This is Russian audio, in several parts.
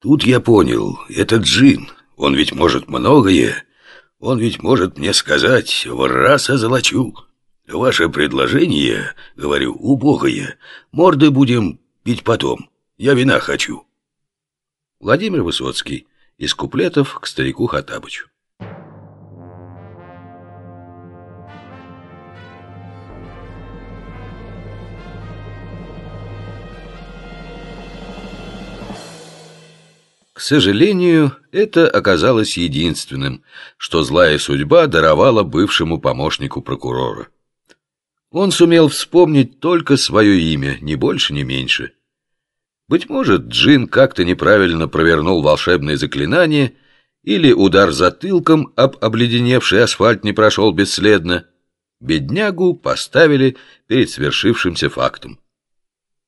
Тут я понял, этот джин, он ведь может многое. Он ведь может мне сказать, в раз озолочу. Ваше предложение, говорю, убогое. Морды будем пить потом. Я вина хочу. Владимир Высоцкий. Из куплетов к старику Хатабычу. К сожалению, это оказалось единственным, что злая судьба даровала бывшему помощнику прокурора. Он сумел вспомнить только свое имя, ни больше, ни меньше. Быть может, Джин как-то неправильно провернул волшебное заклинание, или удар затылком об обледеневший асфальт не прошел бесследно. Беднягу поставили перед свершившимся фактом.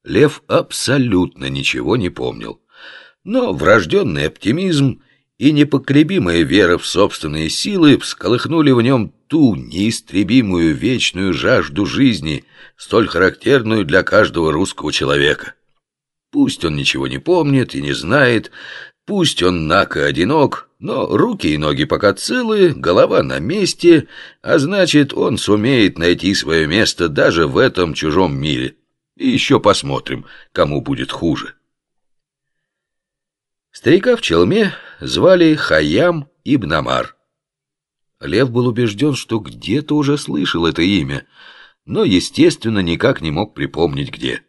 Лев абсолютно ничего не помнил. Но врожденный оптимизм и непоколебимая вера в собственные силы всколыхнули в нем ту неистребимую вечную жажду жизни, столь характерную для каждого русского человека. Пусть он ничего не помнит и не знает, пусть он нако одинок, но руки и ноги пока целы, голова на месте, а значит, он сумеет найти свое место даже в этом чужом мире. И еще посмотрим, кому будет хуже. Старика в челме звали Хаям Ибн Амар. Лев был убежден, что где-то уже слышал это имя, но, естественно, никак не мог припомнить где.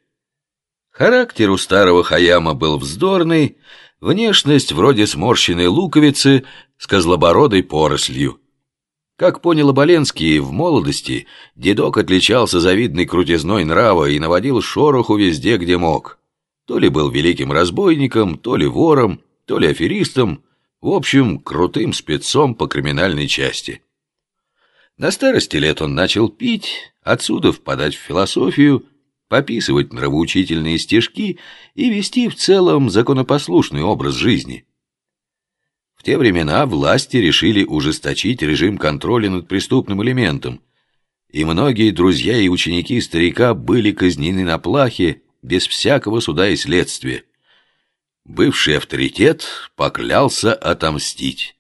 Характер у старого Хаяма был вздорный, внешность вроде сморщенной луковицы с козлобородой порослью. Как понял Оболенский, в молодости дедок отличался завидной крутизной нрава и наводил шороху везде, где мог. То ли был великим разбойником, то ли вором, то ли аферистом, в общем, крутым спецом по криминальной части. На старости лет он начал пить, отсюда впадать в философию, пописывать нравоучительные стишки и вести в целом законопослушный образ жизни. В те времена власти решили ужесточить режим контроля над преступным элементом, и многие друзья и ученики старика были казнены на плахе без всякого суда и следствия. Бывший авторитет поклялся отомстить.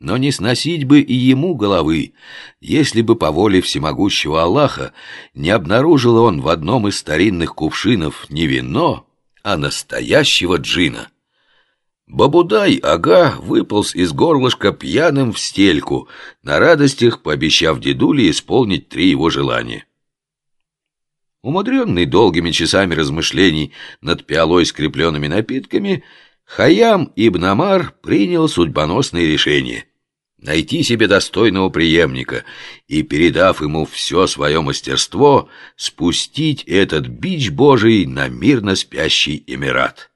Но не сносить бы и ему головы, если бы по воле всемогущего Аллаха не обнаружил он в одном из старинных кувшинов не вино, а настоящего джина. Бабудай ага выполз из горлышка пьяным в стельку, на радостях пообещав дедуле исполнить три его желания. Умудренный долгими часами размышлений над пиалой с крепленными напитками, Хаям Ибн Амар принял судьбоносное решение — найти себе достойного преемника и, передав ему все свое мастерство, спустить этот бич Божий на мирно спящий Эмират.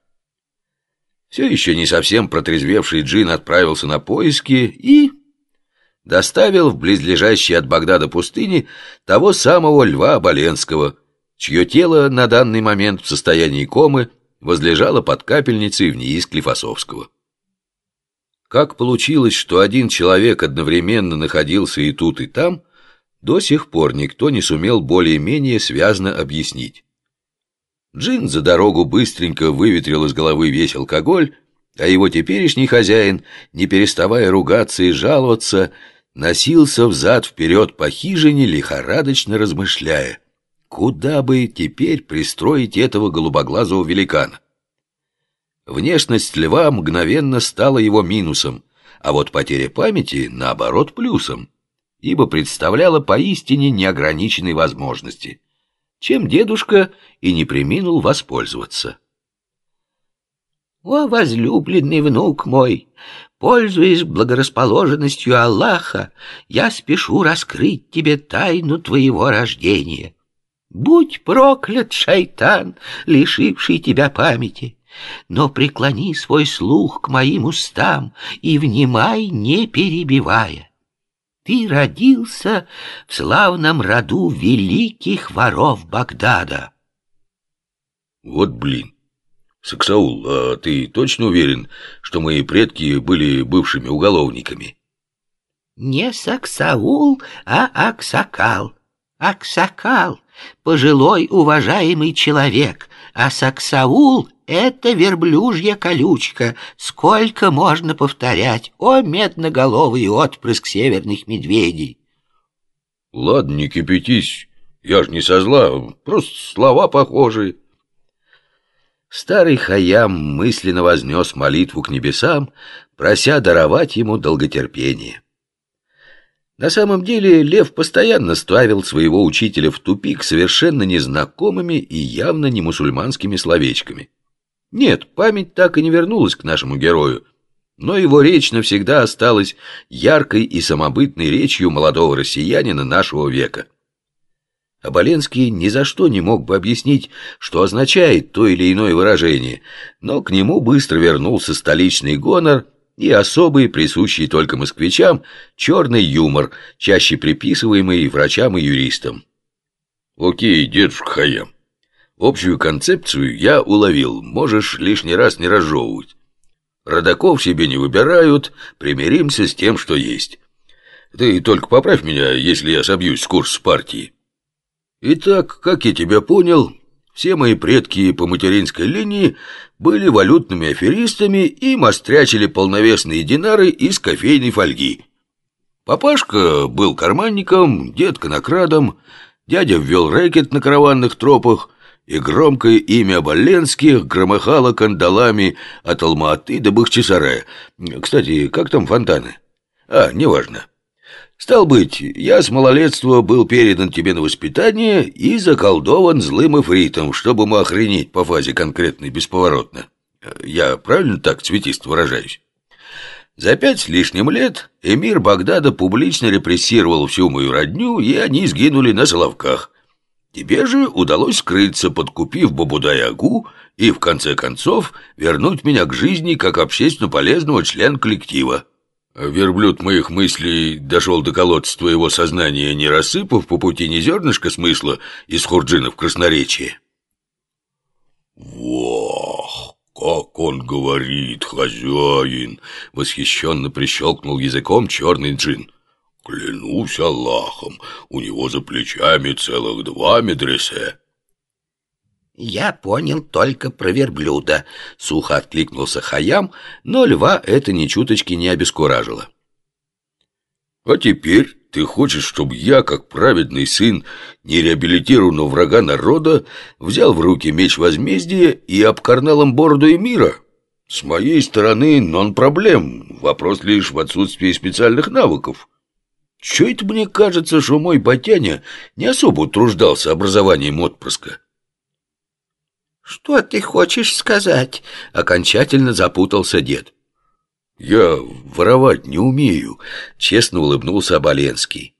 Все еще не совсем протрезвевший джин отправился на поиски и доставил в близлежащей от Багдада пустыни того самого Льва Оболенского — чье тело на данный момент в состоянии комы возлежало под капельницей в НИИ Склифосовского. Как получилось, что один человек одновременно находился и тут, и там, до сих пор никто не сумел более-менее связно объяснить. Джин за дорогу быстренько выветрил из головы весь алкоголь, а его теперешний хозяин, не переставая ругаться и жаловаться, носился взад-вперед по хижине, лихорадочно размышляя — Куда бы теперь пристроить этого голубоглазого великана? Внешность льва мгновенно стала его минусом, а вот потеря памяти, наоборот, плюсом, ибо представляла поистине неограниченные возможности, чем дедушка и не приминул воспользоваться. «О, возлюбленный внук мой, пользуясь благорасположенностью Аллаха, я спешу раскрыть тебе тайну твоего рождения». Будь проклят, шайтан, лишивший тебя памяти, но преклони свой слух к моим устам и внимай, не перебивая. Ты родился в славном роду великих воров Багдада. Вот блин. Саксаул, а ты точно уверен, что мои предки были бывшими уголовниками? Не Саксаул, а Аксакал. Аксакал — пожилой уважаемый человек, а Саксаул это верблюжья колючка. Сколько можно повторять? О, медноголовый отпрыск северных медведей! Ладно, не кипятись. Я ж не со зла, просто слова похожие. Старый Хаям мысленно вознес молитву к небесам, прося даровать ему долготерпение. На самом деле Лев постоянно ставил своего учителя в тупик совершенно незнакомыми и явно не мусульманскими словечками. Нет, память так и не вернулась к нашему герою, но его речь навсегда осталась яркой и самобытной речью молодого россиянина нашего века. Оболенский ни за что не мог бы объяснить, что означает то или иное выражение, но к нему быстро вернулся столичный гонор – и особый, присущий только москвичам, черный юмор, чаще приписываемый врачам и юристам. Окей, дедушка Хаям, общую концепцию я уловил, можешь лишний раз не разжевывать. Родаков себе не выбирают, примиримся с тем, что есть. Ты только поправь меня, если я собьюсь с курса партии. Итак, как я тебя понял, все мои предки по материнской линии были валютными аферистами и мострячили полновесные динары из кофейной фольги. Папашка был карманником, дед конокрадом, дядя ввел рэкет на караванных тропах, и громкое имя Боленских громыхало кандалами от Алматы до Бахчисарая. Кстати, как там фонтаны? А, неважно. Стал быть, я с малолетства был передан тебе на воспитание и заколдован злым эфритом, чтобы ему охренеть по фазе конкретной бесповоротно. Я правильно так цветист выражаюсь? За пять с лишним лет эмир Багдада публично репрессировал всю мою родню, и они сгинули на Соловках. Тебе же удалось скрыться, подкупив Бабудай-Агу и, в конце концов, вернуть меня к жизни как общественно полезного члена коллектива. Верблюд моих мыслей дошел до колодца твоего сознания, не рассыпав по пути ни зернышка смысла из хурджина в красноречие. «Вах, как он говорит, хозяин!» — восхищенно прищелкнул языком черный джин. «Клянусь Аллахом, у него за плечами целых два медресе». «Я понял только про верблюда», — сухо откликнулся Хаям, но льва это ни чуточки не обескуражило. «А теперь ты хочешь, чтобы я, как праведный сын нереабилитированного врага народа, взял в руки меч возмездия и обкарнал им бороду и мира? С моей стороны нон-проблем, вопрос лишь в отсутствии специальных навыков». Чё это мне кажется, что мой батяня не особо утруждался образованием отпрыска? «Что ты хочешь сказать?» — окончательно запутался дед. «Я воровать не умею», — честно улыбнулся Оболенский.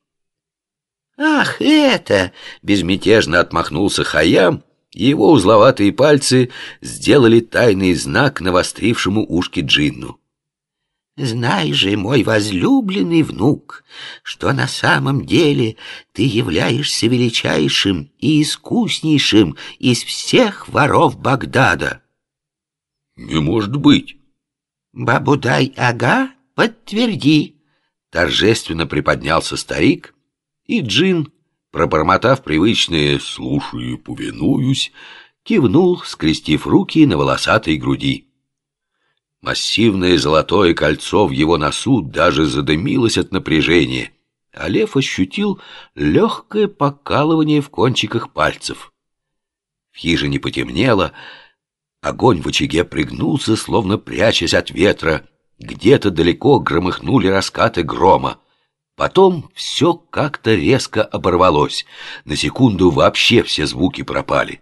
«Ах, это!» — безмятежно отмахнулся Хаям, и его узловатые пальцы сделали тайный знак навострившему ушки Джинну. Знай же, мой возлюбленный внук, что на самом деле ты являешься величайшим и искуснейшим из всех воров Багдада. Не может быть. Бабудай-ага, подтверди. Торжественно приподнялся старик, и Джин, пробормотав привычные «слушаю, повинуюсь», кивнул, скрестив руки на волосатой груди. Массивное золотое кольцо в его носу даже задымилось от напряжения, а лев ощутил легкое покалывание в кончиках пальцев. В хижине потемнело, огонь в очаге пригнулся, словно прячась от ветра, где-то далеко громыхнули раскаты грома. Потом все как-то резко оборвалось, на секунду вообще все звуки пропали.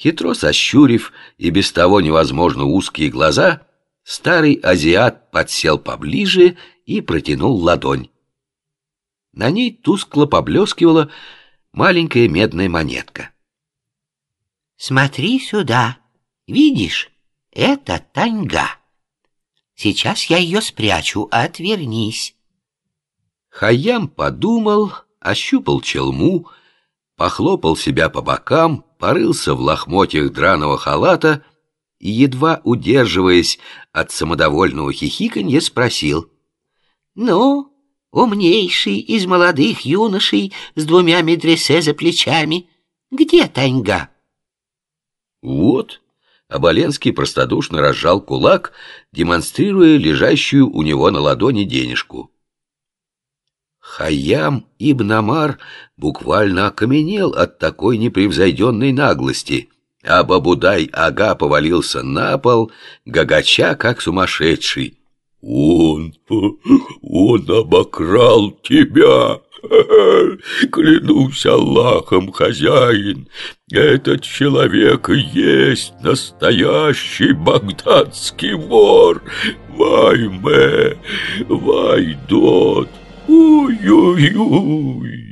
Хитро сощурив и без того невозможно узкие глаза, старый азиат подсел поближе и протянул ладонь. На ней тускло поблескивала маленькая медная монетка. «Смотри сюда. Видишь, это таньга. Сейчас я ее спрячу, отвернись». Хаям подумал, ощупал челму, похлопал себя по бокам, порылся в лохмотьях драного халата и, едва удерживаясь от самодовольного хихиканья, спросил. «Ну, умнейший из молодых юношей с двумя медресе за плечами, где Таньга?» Вот. Оболенский простодушно разжал кулак, демонстрируя лежащую у него на ладони денежку. Хаям Ибн Амар буквально окаменел от такой непревзойденной наглости, а Бабудай-ага повалился на пол, гагача как сумасшедший. «Он... он обокрал тебя!» Клянусь Аллахом, хозяин, этот человек и есть настоящий багдадский вор. Вайме, Вайдот, Ui, ui, ui.